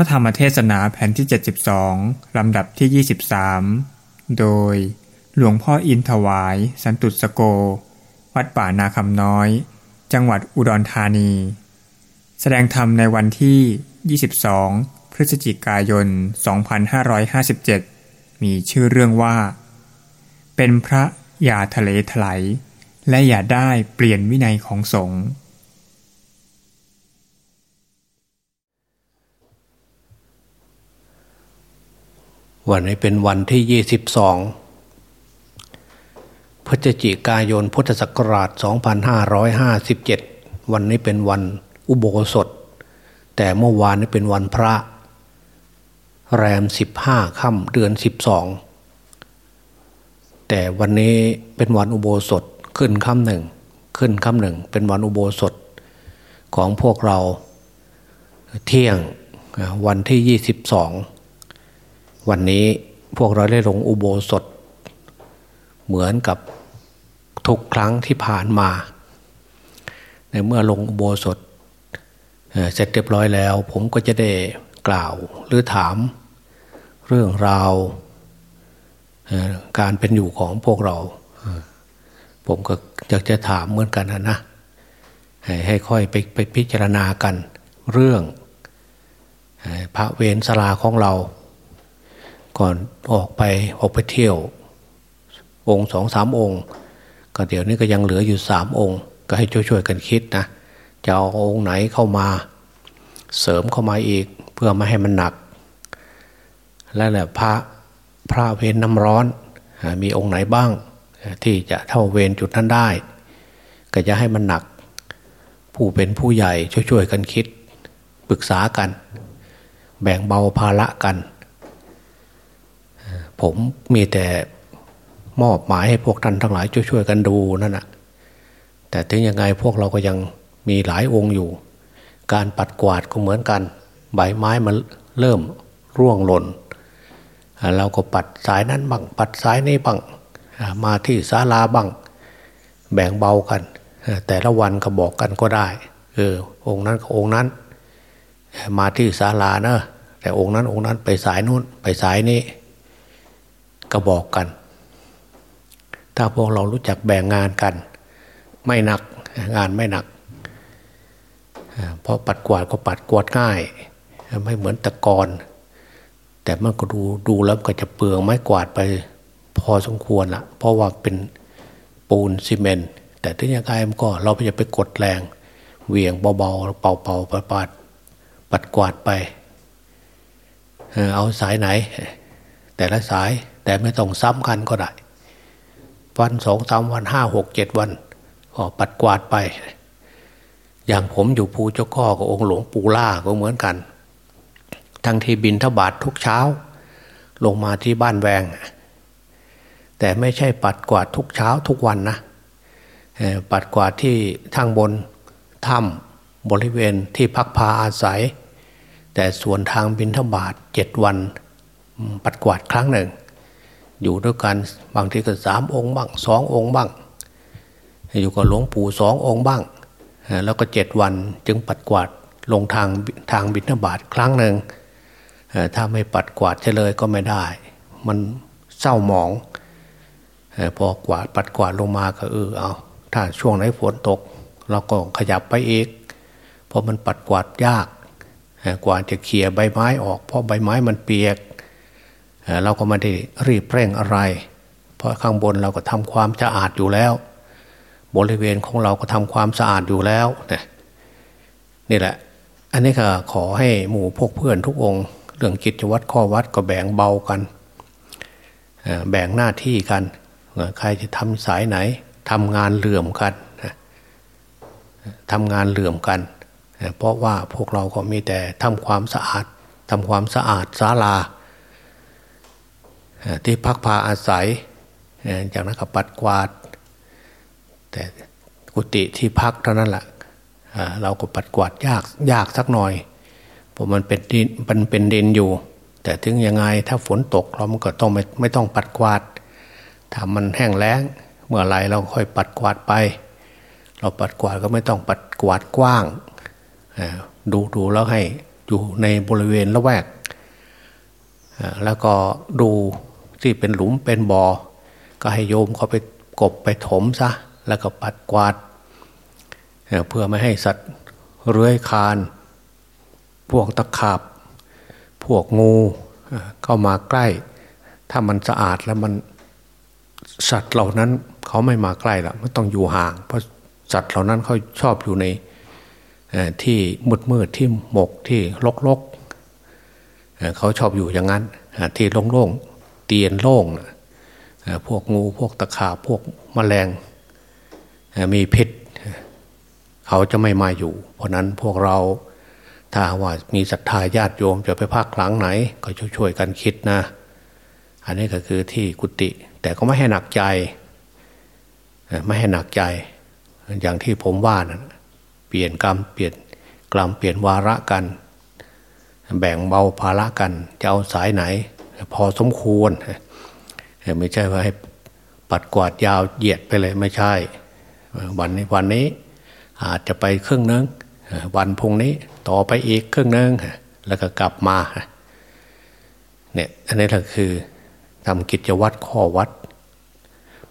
ระธรรมเทศนาแผ่นที่ 72 ลำดับที่ 23 โดยหลวงพ่ออินถวาย สันตุสโก วัดป่านาคำน้อย จังหวัดอุดรธานี แสดงธรรมในวันที่ 22 พฤศจิกายน 2557 มีชื่อเรื่องว่า เป็นพระอย่าทะเลถลายและอย่าได้เปลี่ยนวินัยของสงฆ์ วันนี้เป็นวันที่ 22 พฤศจิกายนพุทธศักราช 2557 วันนี้เป็นวันอุโบสถ แต่เมื่อวานนี้เป็นวันพระ แรม 15ค่ำเดือน 12 แต่วันนี้เป็นวันอุโบสถขึ้นค่ำหนึ่ง ขึ้นค่ำหนึ่ง เป็นวันอุโบสถของพวกเราเที่ยงวันที่ 22 วันนี้พวกเราได้ลงอุโบสถ เหมือนกับทุกครั้งที่ผ่านมา ในเมื่อลงอุโบสถเสร็จเรียบร้อยแล้ว ผมก็จะได้กล่าวหรือถามเรื่องราวการเป็นอยู่ของพวกเรา ผมก็อยากจะถามเหมือนกันนะนะให้ค่อยไปไปพิจารณากันเรื่องพระเวรสลาของเรา ก่อนออกไปออกไปเที่ยว องค์สองสามองค์ ก็เดี๋ยวนี้ก็ยังเหลืออยู่สามองค์ ก็ให้ช่วยๆกันคิดนะจะเอาองค์ไหนเข้ามาเสริมเข้ามาอีกเพื่อไม่ให้มันหนัก และแหละพระพระเวรน้ำร้อน มีองค์ไหนบ้าง ที่จะเท่าเวรจุดนั้นได้ ก็จะให้มันหนัก ผู้เป็นผู้ใหญ่ช่วยๆกันคิดปรึกษากัน แบ่งเบาภาระกัน ผมมีแต่มอบหมายให้พวกท่านทั้งหลายช่วยๆกันดูนั่นแหะแต่ถึงยังไงพวกเราก็ยังมีหลายองค์อยู่ การปัดกวาดก็เหมือนกัน ใบไม้มันเริ่มร่วงหล่น เราก็ปัดสายนั้นบ้างปัดสายนี้บ้างมาที่ศาลาบ้าง แบ่งเบากัน แต่ละวันก็บอกกันก็ได้เออองค์นั้นกับองค์นั้น มาที่ศาลาเนอะแต่องค์นั้นองค์นั้นไปสายนู้นไปสายนี้ ก็บอกกัน ถ้าพวกเรารู้จักแบ่งงานกัน ไม่หนักงานไม่หนักเพราะปัดกวาดก็ปัดกวาดง่าย ไม่เหมือนตะกอนแต่มันก็ดูดูแล้วก็จะเปลืองไม้กวาดไปพอสมควรละเพราะว่าเป็นปูนซีเมนต์แต่ถึงยังไงมันก็เราจะไปกดแรงเหวี่ยงเบาๆเป่าๆปัดปัดปัดกวาดไป เอาสายไหน แต่ละสาย แต่ไม่ต้องซ้ำกันก็ได้ วันสองสามวันห้าหกเจ็ดวันก็ปัดกวาดไป อย่างผมอยู่ภูเจ้าข้อกับองค์หลวงปู่ล่าก็เหมือนกัน ทั้งที่บินทบาททุกเช้า ลงมาที่บ้านแวง แต่ไม่ใช่ปัดกวาดทุกเช้าทุกวันนะปัดกวาดที่ทางบนถ้ำบริเวณที่พักพาอาศัย แต่ส่วนทางบินทบาทเจ็ดวัน ปัดกวาดครั้งหนึ่ง อยู่ด้วยกันบางทีก็สามองค์บ้างสององค์บ้าง อยู่กับหลวงปู่สององค์บ้าง แล้วก็เจ็ดวันจึงปัดกวาดลงทางทางบิณฑบาตครั้งหนึ่งถ้าไม่ปัดกวาดเฉลยก็ไม่ได้ มันเศร้าหมองพอกวาดปัดกวาดลงมาก็เออเอาถ้าช่วงไหนฝนตก เราก็ขยับไปอีกเพราะมันปัดกวาดยากกว่าจะเขี่ยใบไม้ออก เพราะใบไม้มันเปียก เราก็ไม่ได้รีบเร่งอะไร เพราะข้างบนเราก็ทำความสะอาดอยู่แล้ว บริเวณของเราก็ทำความสะอาดอยู่แล้วนี่แหละ อันนี้ก็ขอให้หมู่พวกเพื่อนทุกองค์เรื่องกิจวัตรข้อวัดก็แบ่งเบากัน แบ่งหน้าที่กันใครจะทำสายไหนทำงานเหลื่อมกันทำงานเหลื่อมกัน เพราะว่าพวกเราก็มีแต่ทำความสะอาดทำความสะอาดศาลา ที่พักพาอาศัย จากนั้นก็ปัดกวาด แต่กุฏิที่พักเท่านั้นแหละเราก็ปัดกวาดยากยากสักหน่อยเพราะมันเป็นดินมันเป็นดินอยู่ แต่ถึงยังไงถ้าฝนตกเรามันก็ต้องไม่ไม่ต้องปัดกวาดถ้ามันแห้งแล้งเมื่อไรเราค่อยปัดกวาดไป เราปัดกวาดก็ไม่ต้องปัดกวาดกว้างดูดูแล้วให้อยู่ในบริเวณละแวกแล้วก็ดู ที่เป็นหลุมเป็นบอ่อก็ให้โยมเขาไปกบไปถมซะแล้วก็ปัดกวาด เพื่อไม่ให้สัตว์เลื้อยคาน พวกตะขาบ พวกงูเข้ามาใกล้ ถ้ามันสะอาดแล้วมันสัตว์เหล่านั้นเขาไม่มาใกล้ละมันต้องอยู่ห่าง เพราะสัตว์เหล่านั้นเขาชอบอยู่ในที่มืดมืดที่หมกที่ลกลกเขาชอบอยู่อย่างนั้นที่โล่งโล่ง เตียนโล่งพวกงูพวกตะขาบพวกมแมลงมีพิษ เขาจะไม่มาอยู่ เพราะนั้นพวกเราถ้าว่ามีศรัทธาญาติโยมจะไปพักหลังไหน ก็ช่วยๆกันคิดนะ อันนี้ก็คือที่กุฏิแต่ก็ไม่ให้หนักใจไม่ให้หนักใจ อย่างที่ผมว่านะเปลี่ยนกรรมเปลี่ยนกรรมเปลี่ยนวาระกัน แบ่งเบาภาระกัน จะเอาสายไหน พอสมควร ไม่ใช่ว่าให้ปัดกวาดยาวเหยียดไปเลยไม่ใช่ วันนี้วันนี้อาจจะไปครึ่งนึงวันพุ่งนี้ต่อไปอีกครึ่งนึงแล้วก็กลับมาเนี่ยอันนี้แหละคือทำกิจวัตรข้อวัด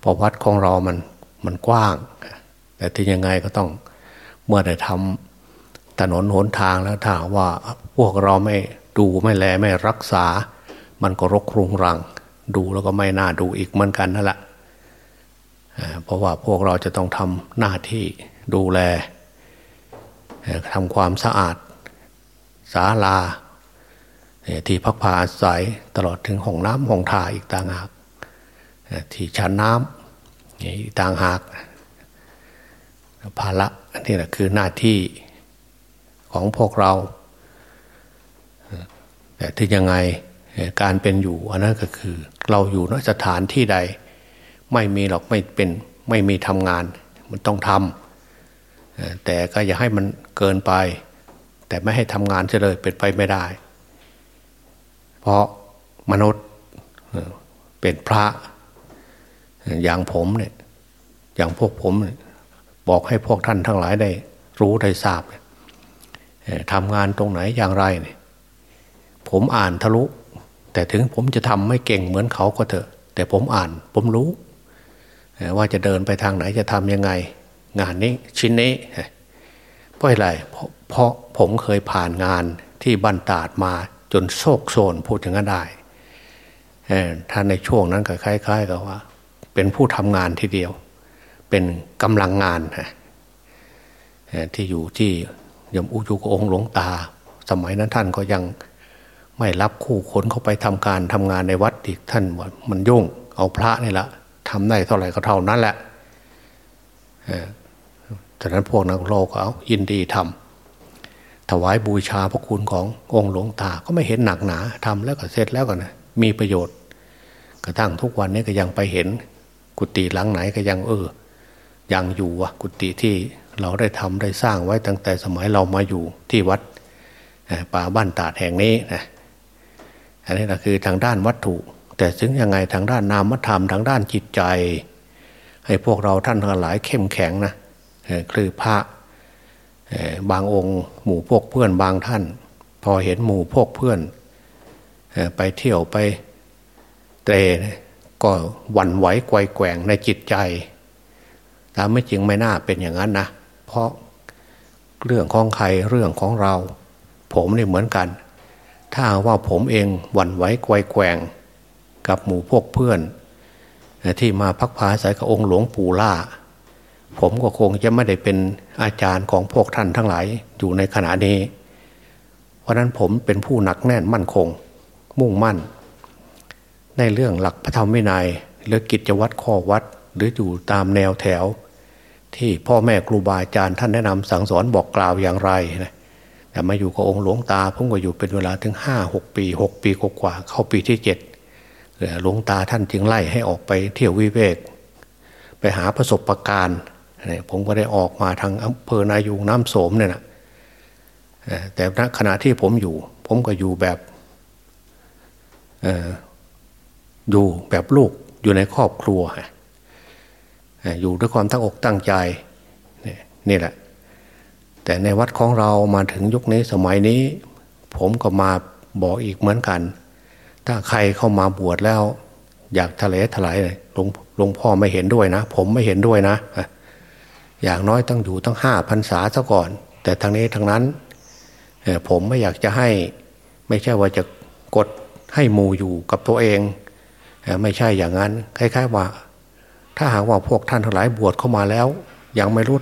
พอวัดของเรามันมันกว้าง แต่ที่ยังไงก็ต้องเมื่อได้ทำถนนหนทางแล้วถ้าว่าพวกเราไม่ดูไม่แลไม่รักษา มันก็รกรุงรัง ดูแล้วก็ไม่น่าดูอีกเหมือนกันนั่นแหละเพราะว่าพวกเราจะต้องทำหน้าที่ดูแลทำความสะอาดศาลาที่พักผ้าอาศัยตลอดถึงห้องน้ำห้องท่ายอีกต่างหากที่ชั้นน้ำอีกต่างหากภาระนี่แหละคือหน้าที่ของพวกเรา แต่ที่ยังไง การเป็นอยู่อันนั้นก็คือ เราอยู่นสถานที่ใด ไม่มีหรอกไม่เป็นไม่มีทำงาน มันต้องทำแต่ก็อย่าให้มันเกินไป แต่ไม่ให้ทำงานเลยเป็นไปไม่ได้ เพราะมนุษย์เป็นพระ อย่างผมเนี่ยอย่างพวกผมบอกให้พวกท่านทั้งหลายได้รู้ได้ทราบทำงานตรงไหนอย่างไรเนี่ยผมอ่านทะลุ แต่ถึงผมจะทำไม่เก่งเหมือนเขาก็เถอะ แต่ผมอ่านผมรู้ ว่าจะเดินไปทางไหนจะทำยังไง งานนี้ชิ้นนี้เพราะอะไรเพราะผมเคยผ่านงานที่บันตาดมาจนโศกโซนพูดอย่างนั้นได้ถ้าในช่วงนั้นก็คล้ายๆกับว่า เป็นผู้ทำงานทีเดียว เป็นกำลังงานที่อยู่ที่ยมอุจุกองหลวงตา สมัยนั้นท่านก็ยัง ไม่รับคู่คนเข้าไปทำการทำงานในวัดอีกท่านว่ามันยุ่ง เอาพระนี่ละทำได้เท่าไหร่ก็เท่านั้นแหละจากนั้นพวกนักโลกเอายินดีทำถวายบูชาพระคุณขององค์หลวงตาก็ไม่เห็นหนักหนาทำแล้วก็เสร็จแล้วกันนะมีประโยชน์ กระทั่งทุกวันนี้ก็ยังไปเห็น กุฏิหลังไหนก็ยังเออ ยังอยู่อะกุฏิที่เราได้ทำได้สร้างไว้ตั้งแต่สมัยเรามาอยู่ที่วัดป่าบ้านตาดแห่งนี้นะ อันนี้นะคือทางด้านวัตถุ แต่ถึงยังไงทางด้านนามธรรมทางด้านจิตใจ ให้พวกเราท่านทั้งหลายเข้มแข็งนะคือพระบางองค์หมู่พวกเพื่อนบางท่าน พอเห็นหมู่พวกเพื่อนไปเที่ยวไปเตะก็หวั่นไหวไกวแกว่งในจิตใจแต่ไม่จริงไม่น่าเป็นอย่างนั้นนะ เพราะเรื่องของใครเรื่องของเรา ผมนี่เหมือนกัน ถ้าว่าผมเองหวั่นไหวไกวแกว่งกับหมู่พวกเพื่อน ที่มาพักพาสายกับองค์หลวงปู่ล่า ผมก็คงจะไม่ได้เป็นอาจารย์ของพวกท่านทั้งหลายอยู่ในขณะนี้ เพราะนั้นผมเป็นผู้หนักแน่นมั่นคง มุ่งมั่น ในเรื่องหลักพระธรรมวินัยหรือกิจวัตรข้อวัดหรืออยู่ตามแนวแถว ที่พ่อแม่ครูบาอาจารย์ท่านแนะนำสั่งสอนบอกกล่าวอย่างไรนะ แต่มาอยู่กับองค์หลวงตาผมก็อยู่เป็นเวลาถึงห้าหกปีหกปีกว่าเข้าปีที่เจ็ดหลวงตาท่านจึงไล่ให้ออกไปเที่ยววิเวก ไปหาประสบะการณ์ผมก็ได้ออกมาทางอำเภอนายูงน้ำโสมเนี่ยนะแต่ณขณะที่ผมอยู่ ผมก็อยู่แบบอยู่แบบลูกอยู่ในครอบครัวอยู่ด้วยความตั้งอกตั้งใจนี่แหละ แต่ในวัดของเรามาถึงยุคนี้สมัยนี้ ผมก็มาบอกอีกเหมือนกัน ถ้าใครเข้ามาบวชแล้ว อยากทะเลถลายหลวงหลวงพ่อไม่เห็นด้วยนะ ผมไม่เห็นด้วยนะ อย่างน้อยต้องอยู่ตั้งห้าพรรษาซะก่อน แต่ทางนี้ทางนั้นผมไม่อยากจะให้ไม่ใช่ว่าจะกดให้มูอยู่กับตัวเอง ไม่ใช่อย่างนั้น คล้าย ๆ ว่า ถ้าหากว่าพวกท่านทั้งหลายบวชเข้ามาแล้ว ยังไม่รู้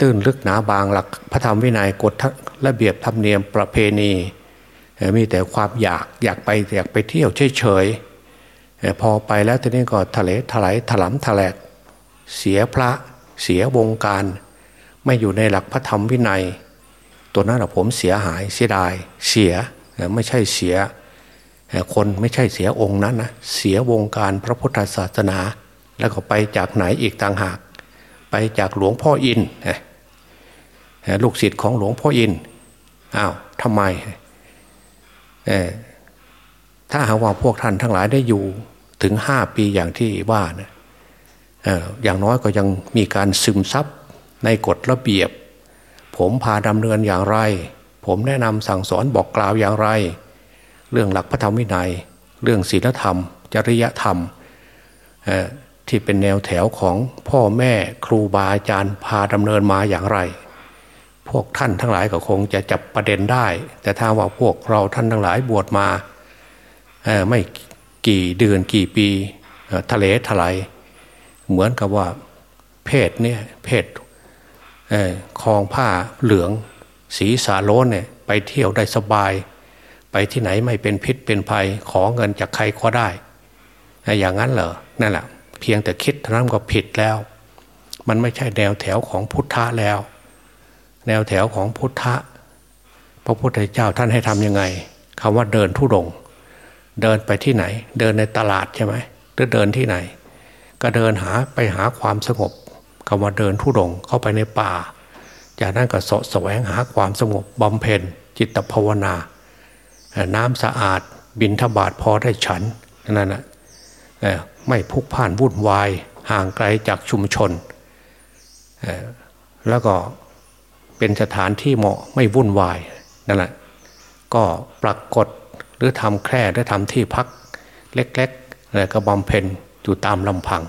ตื้นลึกหนาบางหลักพระธรรมวินัยกฎระเบียบธรรมเนียมประเพณี มีแต่ความอยากอยากไปอยากไปเที่ยวเฉยๆพอไปแล้วทีนี้ก็ทะเลถลายถลำถลกเสียพระเสียวงการ ไม่อยู่ในหลักพระธรรมวินัย ตัวนั้นผมเสียหายเสียดายเสียไม่ใช่เสียคนไม่ใช่เสียองค์นั้นนะเสียวงการพระพุทธศาสนา แล้วก็ไปจากไหนอีกต่างหาก ไปจากหลวงพ่ออินลูกศิษย์ของหลวงพ่ออินอ้าวทำไมถ้าหากว่าพวกท่านทั้งหลายได้อยู่ถึงห้าปีอย่างที่ว่านะอย่างน้อยก็ยังมีการซึมซับในกฎระเบียบ ผมพาดำเนินอย่างไร ผมแนะนำสั่งสอนบอกกล่าวอย่างไร เรื่องหลักพระธรรมวินัย เรื่องศีลธรรม จริยธรรม ที่เป็นแนวแถวของพ่อแม่ครูบาอาจารย์พาดำเนินมาอย่างไร พวกท่านทั้งหลายก็คงจะจับประเด็นได้ แต่ถ้าว่าพวกเราท่านทั้งหลายบวชมาไม่กี่เดือนกี่ปีทะเลทลายเหมือนกับว่าเพศเนี่ยเพศคลองผ้าเหลือง สีสาโลนเนี่ยไปเที่ยวได้สบาย ไปที่ไหนไม่เป็นพิษเป็นภัยขอเงินจากใครก็ได้ อย่างนั้นเหรอนั่นแหละ เพียงแต่คิดเท่านั้นก็ผิดแล้ว มันไม่ใช่แนวแถวของพุทธะแล้ว แนวแถวของพุทธะพระพุทธเจ้าท่านให้ทำยังไงคำว่าเดินทุดง เดินไปที่ไหน เดินในตลาดใช่ไหมหรือเดินที่ไหน ก็เดินหาไปหาความสงบคำว่าเดินทุดงเข้าไปในป่า จากนั้นก็สะแสวงหาความสงบบำเพ็ญจิตภาวนา น้ำสะอาดบินทบาทพอได้ฉันนั่นแหละ ไม่พุกพ่านวุ่นวาย ห่างไกลจากชุมชน แล้วก็เป็นสถานที่เหมาะไม่วุ่นวายนั่นแหละก็ปรากฏหรือทำแคร่หรือทำที่พักเล็กๆแล้วก็บำเพ็ญอยู่ตามลำพัง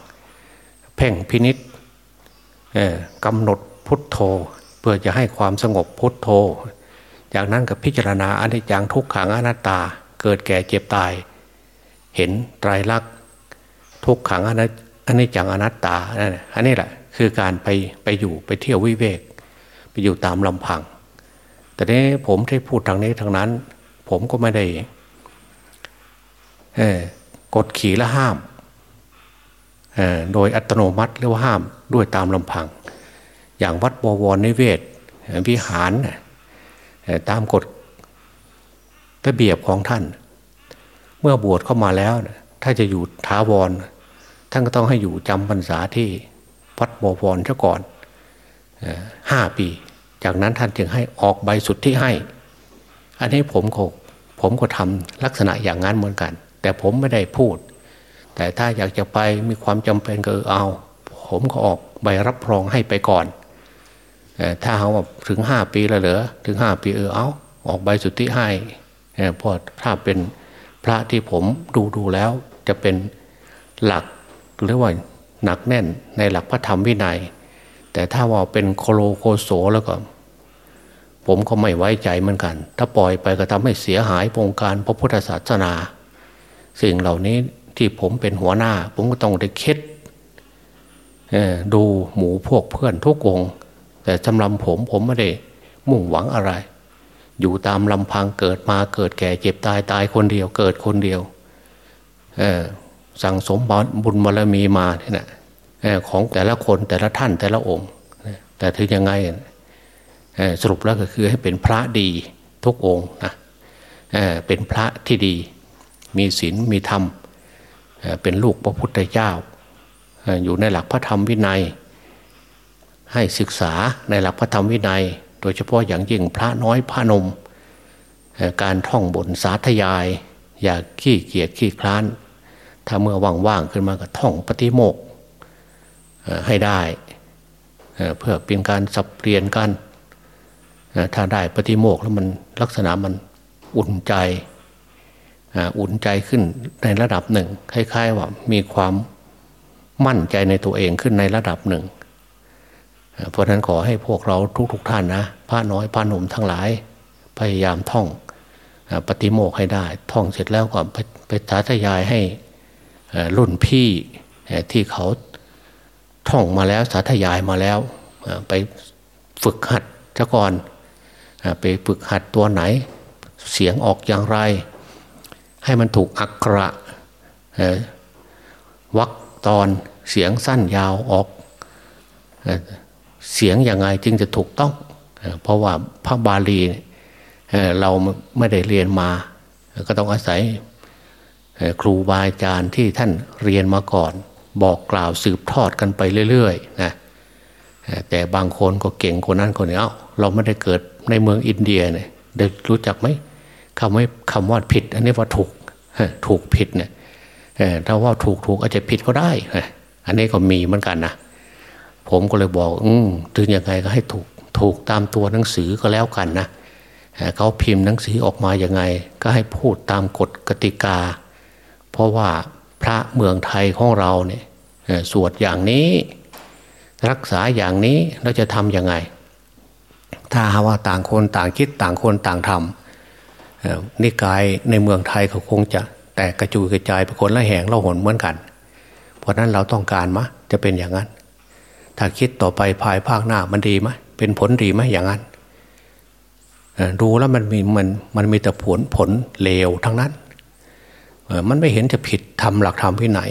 เพ่งพินิษกำหนดพุทโธ เพื่อจะให้ความสงบพุทโธ จากนั้นก็พิจารณาอนิจจังทุกขังอนัตตาเกิดแก่เจ็บตาย เห็นไตรลักษณ์ ทุกขังอันนี้จังอนัตตาอันนี้แหละคือการไปไปอยู่ไปเที่ยววิเวก ไปอยู่ตามลำพัง แต่นี้ผมได้พูดทางนี้ทางนั้น ผมก็ไม่ได้กดขี่และห้ามโดยอัตโนมัติหรือว่าห้ามด้วยตามลำพัง อย่างวัดบวรนิเวศวิหารตามกฎระเบียบของท่าน เมื่อบวชเข้ามาแล้ว ถ้าจะอยู่ท้าวร ท่านก็ต้องให้อยู่จำพรรษาที่วัดบวรเจ้าก่อนห้าปี จากนั้นท่านจึงให้ออกใบสุดที่ให้ อันนี้ผมก็ผมก็ทำลักษณะอย่างนั้นเหมือนกัน แต่ผมไม่ได้พูด แต่ถ้าอยากจะไปมีความจำเป็นก็เอา ผมก็ออกใบรับรองให้ไปก่อนถ้าเขาถึงห้าปีแล้วเหรอถึงห้าปีเออเอาออกใบสุทธิให้พราะถ้าเป็น ระที่ผมดูดูแล้วจะเป็นหลักหรือว่าหนักแน่นในหลักพระธรรมวินัย แต่ถ้าว่าเป็นโคโลโคโสแล้วก็ ผมก็ไม่ไว้ใจเหมือนกัน ถ้าปล่อยไปก็ทำให้เสียหายวงการพระพุทธศาสนา สิ่งเหล่านี้ที่ผมเป็นหัวหน้า ผมก็ต้องได้คิดดูหมูพวกเพื่อนทุกองแต่สำหรับผมผมไม่ได้มุ่งหวังอะไร อยู่ตามลำพังเกิดมาเกิดแก่เจ็บตายตายคนเดียว เกิดคนเดียวสั่งสมบุญบารมีมาเนี่ยของแต่ละคนแต่ละท่านแต่ละองค์ แต่ถึงยังไงสรุปแล้วก็คือให้เป็นพระดีทุกองค์นะเป็นพระที่ดี มีศีลมีธรรมเป็นลูกพระพุทธเจ้า อยู่ในหลักพระธรรมวินัย ให้ศึกษาในหลักพระธรรมวินัย โดยเฉพาะอย่างยิ่งพระน้อยพระนม การท่องบนสาธยาย อย่าขี้เกียจขี้คลาน ถ้าเมื่อว่างๆขึ้นมาก็ท่องปฏิโมกให้ได้เพื่อเป็นการสับเปลี่ยนกันถ้าได้ปฏิโมกแล้วมันลักษณะมันอุ่นใจอุ่นใจขึ้นในระดับหนึ่งคล้ายๆว่ามีความมั่นใจในตัวเองขึ้นในระดับหนึ่ง เพราะนั้นขอให้พวกเราทุกๆทท่านนะพระน้อยพระหนุ่มทั้งหลาย พยายามท่องปฏิโมกให้ได้ ท่องเสร็จแล้วก็ไปสาธยายให้รุ่นพี่ที่เขาท่องมาแล้วสาธยายมาแล้ว ไปฝึกหัดซะก่อนไปฝึกหัดตัวไหน เสียงออกอย่างไร ให้มันถูกอักขระวักตอนเสียงสั้นยาวออก เสียงย่างไรจึงจะถูกต้อง เพราะว่าพระบาลีเราไม่ได้เรียนมา ก็ต้องอาศัยครูบาอาจารย์ที่ท่านเรียนมาก่อน บอกกล่าวสืบทอดกันไปเรื่อยๆนะแต่บางคนก็เก่งคนนั้นคนนี้เอ้าเราไม่ได้เกิดในเมืองอินเดียเนี่ยได้รู้จักไหมคำว่าคำว่าผิด อันนี้ว่าถูกถูกผิดเนี่ยถ้าว่าถูกถูกอาจจะผิดก็ได้ อันนี้ก็มีเหมือนกันนะ ผมก็เลยบอก อืถึงยังไงก็ให้ถูกถูกตามตัวหนังสือก็แล้วกันนะเขาพิมพ์หนังสือออกมาอย่างไง ก็ให้พูดตามกฎกติกา เพราะว่าพระเมืองไทยของเราเนี่ยสวดอย่างนี้ รักษาอย่างนี้เราจะทำยังไง ถ้าหาว่าต่างคนต่างคิดต่างคนต่างทำนิกายในเมืองไทยเขาคงจะแตกกระจุยกระจายไปคนละแห่งละหนเหมือนกัน เพราะนั้นเราต้องการมะจะเป็นอย่างนั้น ถ้าคิดต่อไปภายภาคหน้ามันดีไหมเป็นผลดีไหมอย่างนั้นดูแล้วมันมีมันมันมีแต่ผลผลเลวทั้งนั้นมันไม่เห็นจะผิดทำหลักธรรมวินัย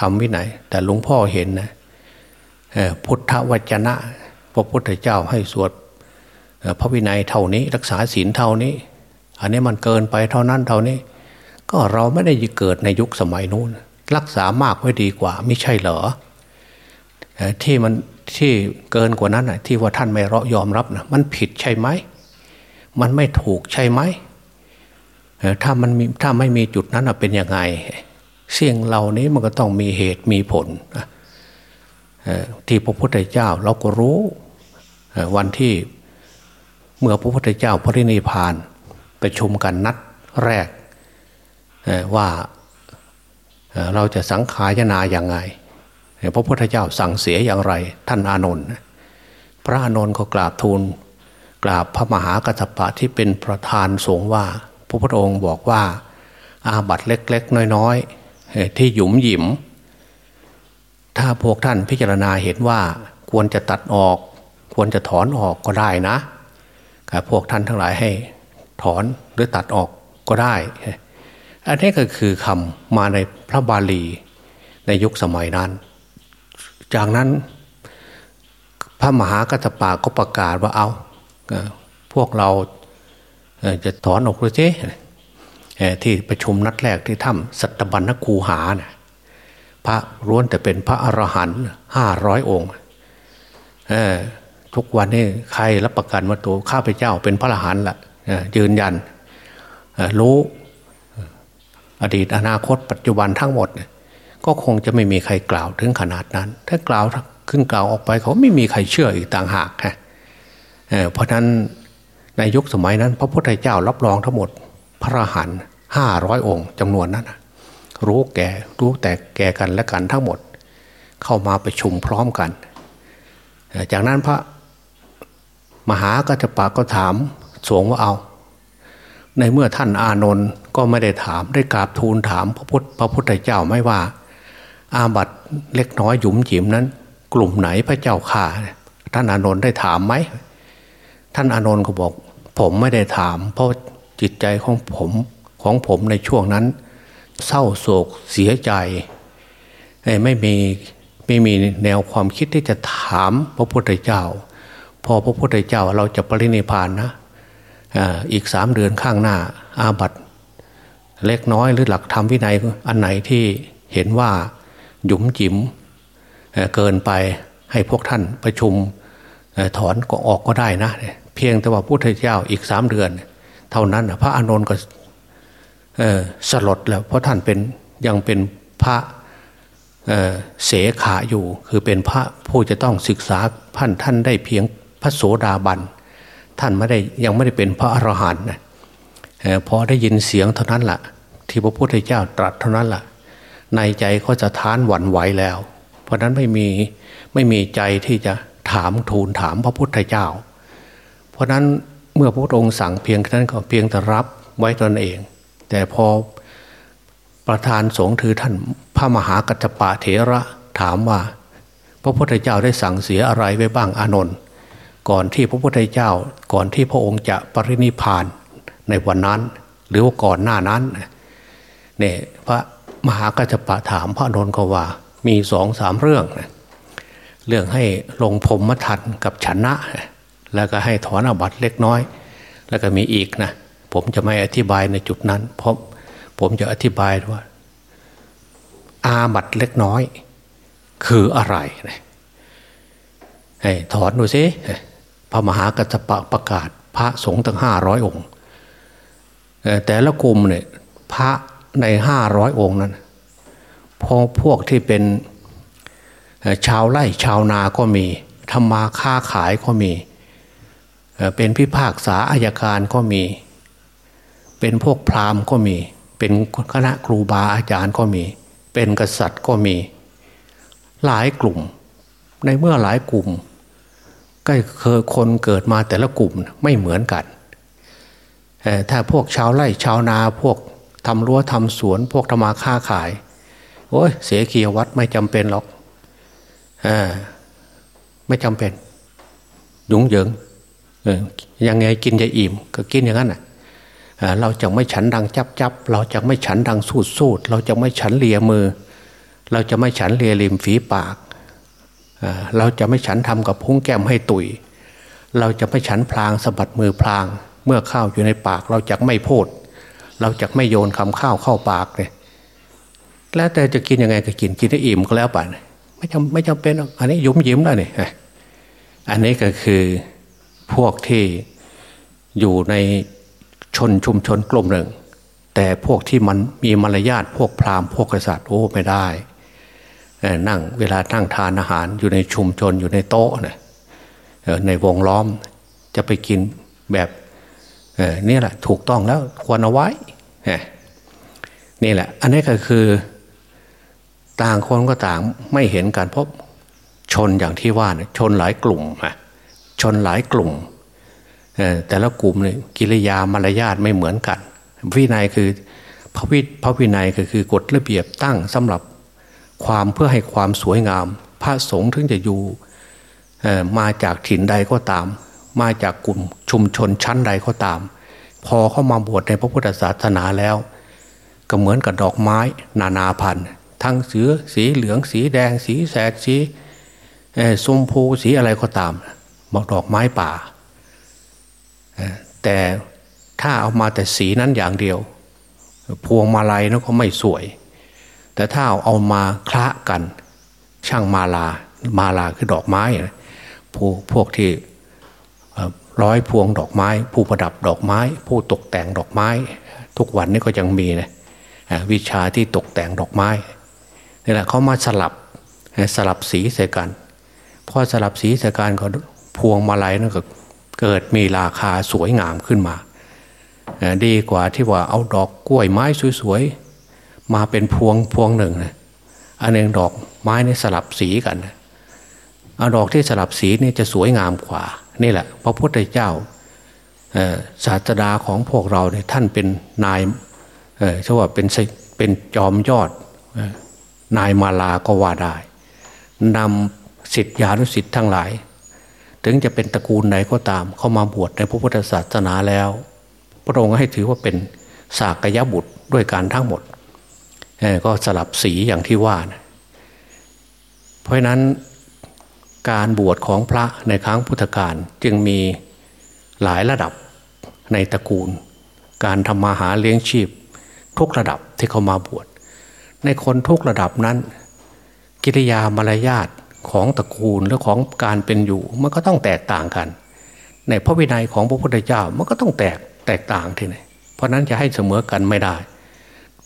ทำวินัยแต่หลวงพ่อเห็นนะพุทธวจนะพระพุทธเจ้าให้สวดพระวินัยเท่านี้ รักษาศีลเท่านี้ อันนี้มันเกินไปเท่านั้นเท่านี้ ก็เราไม่ได้เกิดในยุคสมัยนู้น รักษามากไว้ดีกว่า ไม่ใช่เหรอ ที่มันที่เกินกว่านั้นที่ว่าท่านไม่รอยอมรับนะมันผิดใช่ไหม มันไม่ถูกใช่ไหมถ้ามันมีถ้าไม่มีจุดนั้นเป็นยังไงเสี่ยงเหล่านี้มันก็ต้องมีเหตุมีผลที่พระพุทธเจ้าเราก็รู้วันที่เมื่อพระพุทธเจ้าพระนิพพานประชุมกันนัดแรกว่าเราจะสังขายนาอย่างไง พระพุทธเจ้าสั่งเสียอย่างไร ท่านอานนท์พระอานนท์ก็กราบทูลกราบพระมหากัสปะที่เป็นประธานสงฆ์ว่า พระพุทธองค์บอกว่า อาบัตเล็กๆ น้อยๆ ที่หยุมหยิม ถ้าพวกท่านพิจารณาเห็นว่าควรจะตัดออก ควรจะถอนออกก็ได้นะพวกท่านทั้งหลายให้ถอนหรือตัดออกก็ได้ อันนี้ก็คือคำมาในพระบาลีในยุคสมัยนั้น จากนั้นพระมหากัตปาก็ประกาศว่าเอาพวกเราจะถอนออกเลยเจ้ที่ประชุมนัดแรกที่ถ้ำสัตบัญนคูหานะพระร้วนแต่เป็นพระอรหันต์ห้าร้อยองค์ทุกวันนี้ใครรับประกันว่าตัวข้าพเจ้าเป็นพระอรหันต์ละยืนยันรู้อดีตอนาคตปัจจุบันทั้งหมด ก็คงจะไม่มีใครกล่าวถึงขนาดนั้น ถ้ากล่าวขึ้นกล่าวออกไปเขาไม่มีใครเชื่ออีกต่างหากฮะเพราะนั้นในยุคสมัยนั้น พระพุทธเจ้ารับรองทั้งหมดพระหันห้าร้อยองค์จำนวนนั้น รู้แก่รู้แต่แก่กันและกันทั้งหมด เข้ามาไปชุมพร้อมกัน จากนั้นพระมหากัจจปาก็ถามสวงว่าเอา ในเมื่อท่านอานนท์ก็ไม่ได้ถามได้กราบทูลถามพระพุทธพระพุทธเจ้าไม่ว่า อาบัตเล็กน้อยหยุมหยิมนั้น กลุ่มไหนพระเจ้าข่าท่านอานนท์ได้ถามไหมท่านอานนท์ก็บอก ผมไม่ได้ถาม เพราะจิตใจของผมของผมในช่วงนั้น เศร้าโศกเสียใจไม่มีไม่มีแนวความคิดที่จะถามพระพุทธเจ้า พอพระพุทธเจ้าเราจะปรินิพานนะอีกสามเดือนข้างหน้า อาบัตเล็กน้อยหรือหลักธรรมวินัยอันไหนที่เห็นว่า หยุมจิ๋มเกินไปให้พวกท่านประชุมถอนก็ออกก็ได้นะ เพียงแต่ว่าพุทธเจ้าอีกสามเดือน เท่านั้นพระอานนท์ก็สลดแล้ว เพราะท่านเป็นยังเป็นพระเสขาอยู่ คือเป็นพระผู้จะต้องศึกษาพันท่านได้เพียงพระโสดาบัน ท่านไม่ได้ยังไม่ได้เป็นพระอรหันต์นะพอได้ยินเสียงเท่านั้นละ่ะ ที่พระพุทธเจ้าตรัสเท่านั้นละ่ะ ในใจก็จะท้านหวั่นไหวแล้ว เพราะนั้นไม่มีไม่มีใจที่จะถามทูลถามพระพุทธเจ้า เพราะนั้นเมื่อพระองค์สั่งเพียงนั้นก็เพียงแต่รับไว้ตนเอง แต่พอประธานสงฆ์ถือท่านพระมหากัจจปะเถระถามว่า พระพุทธเจ้าได้สั่งเสียอะไรไว้บ้างอานนท์ก่อนที่พระพุทธเจ้าก่อนที่พระองค์จะปรินิพานในวันนั้น หรือว่าก่อนหน้านั้นเนี่ยพระ มหากัจจปะถามพระนนท์ก็ว่า มีสองสามเรื่อง เรื่องให้ลงพรมทันกับชนะ แล้วก็ให้ถอนอบัตเล็กน้อย แล้วก็มีอีกนะผมจะไม่อธิบายในจุดนั้น เพราะผมจะอธิบายว่า อาบัตเล็กน้อย คืออะไรให้ถอนดูสิพระมหากัจจปะประกาศ พระสงฆ์ตั้งห้าร้อยองค์แต่ละกลุ่มเนี่ยพระ ในห้าร้อยองค์นั้นพอพวกที่เป็นชาวไร่ชาวนาก็มีทำมาค้าขายก็มี เป็นพิพากษาอายการก็มี เป็นพวกพราหมณ์ก็มี เป็นคณะครูบาอาจารย์ก็มี เป็นกษัตริย์ก็มี หลายกลุ่ม ในเมื่อหลายกลุ่มก็เคยคนเกิดมาแต่ละกลุ่มไม่เหมือนกัน ถ้าพวกชาวไร่ชาวนาพวก ทำรั้วทำสวนพวกทำมาค้าขาย โอ้ยเสียเกียรวัดไม่จำเป็นหรอกอไม่จำเป็นยุ่งเหยิงยังไงกินจะอิ่ม ก็กินอย่างนั้นอะเราจะไม่ฉันดังจับจับเราจะไม่ฉันดังสูดสูดเราจะไม่ฉันเลียมือ เราจะไม่ฉันเลียริมฝีปาก เราจะไม่ฉันทำกับพุ้งแก้มให้ตุย เราจะไม่ฉันพลางสะบัดมือพลาง เมื่อข้าวอยู่ในปากเราจะไม่พูด เราจะไม่โยนคำข้าวเข้าปากเลยแล้วแต่จะกินยังไงก็กินกินได้อิ่มก็แล้วไปไม่จำไม่จำเป็นอันนี้ยุ่มยิ้มได้เนี่ยอันนี้ก็คือพวกที่อยู่ในชนชุมชนกลุ่มหนึ่ง แต่พวกที่มันมีมารยาทพวกพราหมณ์พวกกษัตริย์โอ้ไม่ได้นั่งเวลานั่งทานอาหารอยู่ในชุมชนอยู่ในโต๊ะนะในวงล้อมจะไปกินแบบ นี่แหละถูกต้องแล้วควรเอาไว้นี่แหละ อันนี้ก็คือต่างคนก็ต่างไม่เห็นกันเพราะชนอย่างที่ว่านชนหลายกลุ่มชนหลายกลุ่มแต่ละกลุ่มเนี่ยกิริยามารยาทไม่เหมือนกัน วินัยคือพระวิพระวินัยก็คือกฎระเบียบตั้งสำหรับความเพื่อให้ความสวยงาม พระสงฆ์ถึงจะอยู่มาจากถิ่นใดก็ตาม มาจากกลุ่มชุมชนชั้นใดก็ตาม พอเข้ามาบวชในพระพุทธศาสนาแล้ว ก็เหมือนกับดอกไม้ นานาพันธุ์ ทั้งเสือสีเหลืองสีแดง สีแสดสีส้มพูสีอะไรก็ตามบอกดอกไม้ป่า แต่ถ้าเอามาแต่สีนั้นอย่างเดียว พวงมาลัยนั้นก็ไม่สวย แต่ถ้าเอามาคละกัน ช่างมาลามาลาคือดอกไม้พวกพวกที่ ร้อยพวงดอกไม้ ผู้ประดับดอกไม้ ผู้ตกแต่งดอกไม้ ทุกวันนี้ก็ยังมีนะวิชาที่ตกแต่งดอกไม้นี่แหละเขามาสลับสลับสีใส่กันพอสลับสีใส่กันก็พวงมาลัยนั่นก็เกิดมีราคาสวยงามขึ้นมา ดีกว่าที่ว่าเอาดอกกล้วยไม้สวยๆมาเป็นพวงพวงหนึ่งนะอันหนึ่งดอกไม้นี่สลับสีกันเอาดอกที่สลับสีนี่จะสวยงามกว่า นี่แหละ พระพุทธเจ้าศาสดาของพวกเราเนี่ยท่านเป็นนายเชื่อว่าเป็นเป็นจอมยอดนายมาลาก็ว่าได้นำสิทธิานุสิทธิ์ทั้งหลาย ถึงจะเป็นตระกูลไหนก็ตาม เข้ามาบวชในพระพุทธศาสนาแล้ว พระองค์ให้ถือว่าเป็นสากยบุตรด้วยการทั้งหมด ก็สลับสีอย่างที่ว่านะเพราะนั้น การบวชของพระในครั้งพุทธกาลจึงมีหลายระดับในตระกูล การทำมาหาเลี้ยงชีพ ทุกระดับที่เขามาบวชในคนทุกระดับนั้น กิริยามารยาทของตระกูลและของการเป็นอยู่มันก็ต้องแตกต่างกัน ในพระวินัยของพระพุทธเจ้ามันก็ต้องแตกแตกต่างทีนี้เพราะนั้นจะให้เสมอกันไม่ได้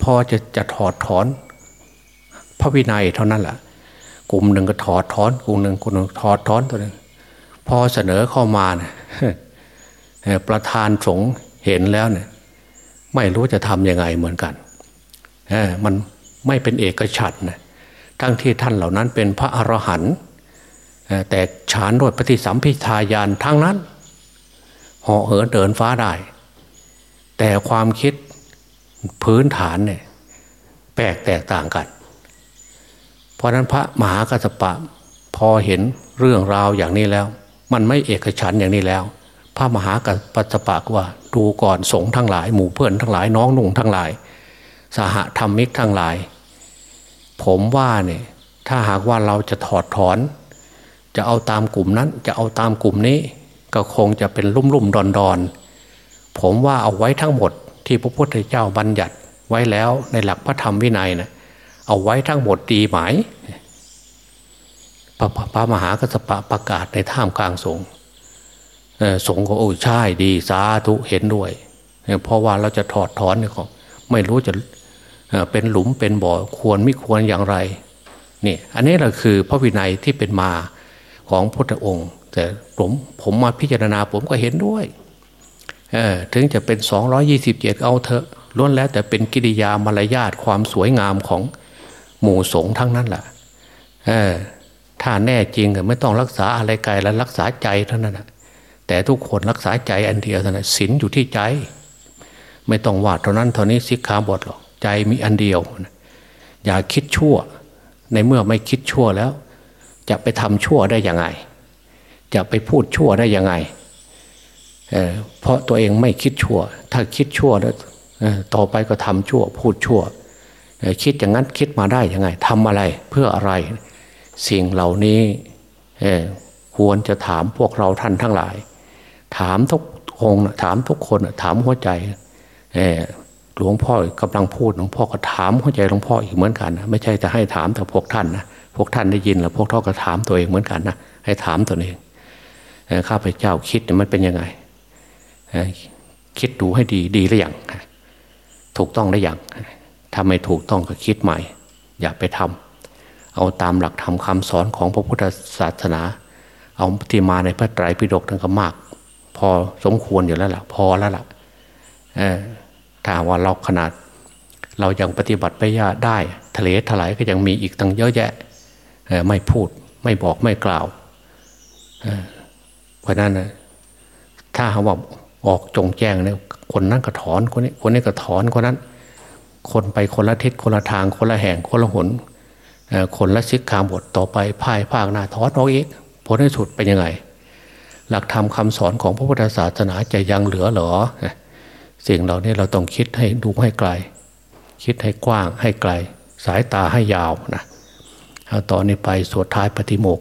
พอจะจะถอดถอนพระวินัยเท่านั้นแหละ กลุ่มหนึ่งก็ถอดถอนกลุ่มหนึ่งกลุ่มหนึ่งถอดถอนตัวหนึ่งพอเสนอเข้ามาเนี่ยประธานสงฆ์เห็นแล้วเนี่ย ไม่รู้จะทำยังไงเหมือนกันมันไม่เป็นเอกฉันนะทั้งที่ท่านเหล่านั้นเป็นพระอรหันต์แต่ฉานด้วยปฏิสัมพิทายานทั้งนั้นเหาะเหินเดินฟ้าได้ แต่ความคิดพื้นฐานเนี่ยแปลกแตกต่างกัน เพราะนั้นพระมหากัสปะพอเห็นเรื่องราวอย่างนี้แล้ว มันไม่เอกฉันอย่างนี้แล้ว พระมหากัสปะว่าดูก่อนสงทั้งหลาย หมู่เพื่อนทั้งหลายน้องนุ่งทั้งหลาย สหธรรมิกทั้งหลาย ผมว่าเนี่ยถ้าหากว่าเราจะถอดถอน จะเอาตามกลุ่มนั้น จะเอาตามกลุ่มนี้ ก็คงจะเป็นลุ่มลุ่มดอนดอนผมว่าเอาไว้ทั้งหมดที่พระพุทธเจ้าบัญญัติไว้แล้วในหลักพระธรรมวินัยนะ เอาไว้ทั้งหมดดีไหมพระพระมหากัสปะประกาศในท่ามกลางสงฆ์สงฆ์ก็โอ้ใช่ดีสาธุเห็นด้วย เพราะว่าเราจะถอดถอนเนี่ยไม่รู้จะเป็นหลุมเป็นบ่อควรไม่ควรอย่างไรนี่อันนี้แหละคือพระวินัยที่เป็นมาของพุทธองค์ แต่ผมผมมาพิจารณาผมก็เห็นด้วยถึงจะเป็น 227 เอาเถอะล้วนแล้วแต่เป็นกิริยามารยาทความสวยงามของ หมู่สงฆ์ทั้งนั้นแหละถ้าแน่จริงไม่ต้องรักษาอะไรไกลแล้วรักษาใจเท่านั้นแต่ทุกคนรักษาใจอันเดียวเท่านั้นศีลอยู่ที่ใจ ไม่ต้องวาดเท่านั้นเท่านี้สิกขาบทหรอกใจมีอันเดียว อย่าคิดชั่ว ในเมื่อไม่คิดชั่วแล้ว จะไปทำชั่วได้ยังไง จะไปพูดชั่วได้ยังไงเเพราะตัวเองไม่คิดชั่ว ถ้าคิดชั่วแล้วต่อไปก็ทำชั่ว พูดชั่ว คิดอย่างนั้นคิดมาได้ยังไงทำอะไรเพื่ออะไร สิ่งเหล่านี้ควรจะถามพวกเราท่านทั้งหลาย ถามทุกองถามทุกคนถามหัวใจหลวงพ่อกำลังพูดหลวงพ่อก็ถามหัวใจหลวงพ่ออีกเหมือนกันนะไม่ใช่จะให้ถามแต่พวกท่านนะพวกท่านได้ยินแล้วพวกท่านก็ถามตัวเองเหมือนกันนะให้ถามตัวเองข้าพเจ้าคิดมันเป็นยังไงคิดดูให้ดีดีหรือยังถูกต้องหรือยัง ถ้าไม่ถูกต้องก็คิดใหม่ อย่าไปทำเอาตามหลักธรรมคาสอนของพระพุทธศาสนา เอาที่มาในพระไตรปิฎกทั้งก็มาก พอสมควรอยู่แล้วล่ะ พอแล้วล่ะถ้าว่าเราขนาด เรายังปฏิบัติไปยาได้ ทะเลถลายก็ยังมีอีกตั้งเยอะแยะไม่พูดไม่บอกไม่กล่าวเพราะนั้นถ้าหาว่าออกจงแจ้งเนี่ยคนนั้นก็ถอนคนนี้คนนี้ก็ถอนคนนั้น คนไปคนละทิศคนละทางคนละแห่งคนละหนคนละชิกขาบทต่อไปภายภาคหน้าถอนออกอีกผลที่สุดเป็นยังไง หลักธรรมคาสอนของพระพุทธศาสนาจะยังเหลือหรอ สิ่งเหล่านี้เราต้องคิดให้ดูให้ไกล คิดให้กว้างให้ไกล สายตาให้ยาวนะเอาต่อนนี้ไปสวดท้ายปฏิโมก